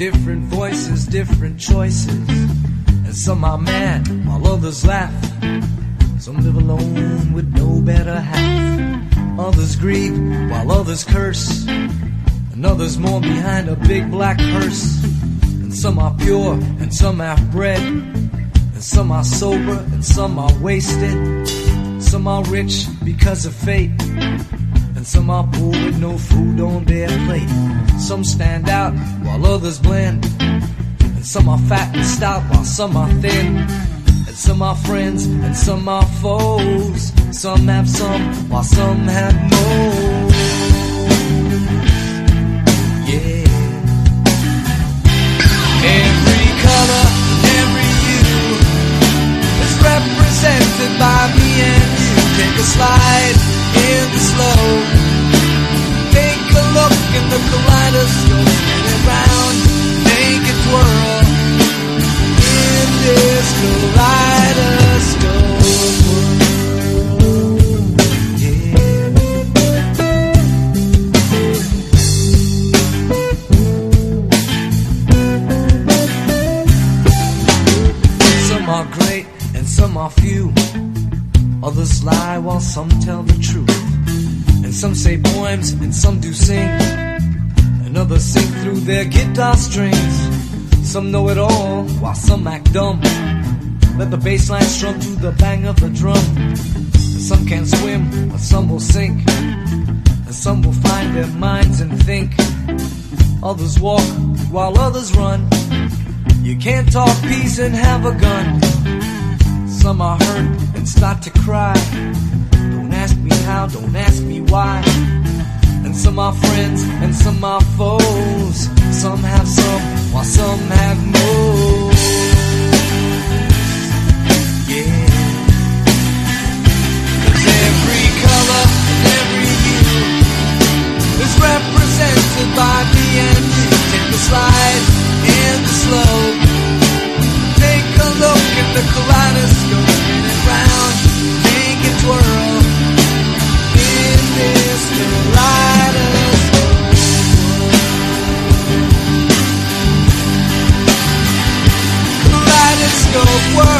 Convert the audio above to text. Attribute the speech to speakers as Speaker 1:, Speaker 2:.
Speaker 1: different voices, different choices. And some are mad while others laugh. Some live alone with no better half. Others grieve while others curse. And others mourn behind a big black hearse. And some are pure and some have bread. And some are sober and some are wasted. Some are rich because of fate. Some are poor with no food on their plate. Some stand out while others blend. And some are fat and stout while some are thin. And some are friends and some are foes. Some have some while some have more. Yeah. Every color, every is represented by me and you. Take a slide few. Others lie while some tell the truth. And some say poems and some do sing. And others sing through their guitar strings. Some know it all while some act dumb. Let the bass line strum to the bang of the drum. Some can swim, but some will sink. And some will find their minds and think. Others walk while others run. You can't talk peace and have a gun. Some are hurt and start to cry. Don't ask me how, don't ask me why. And some are friends and some are foes. Some have some world.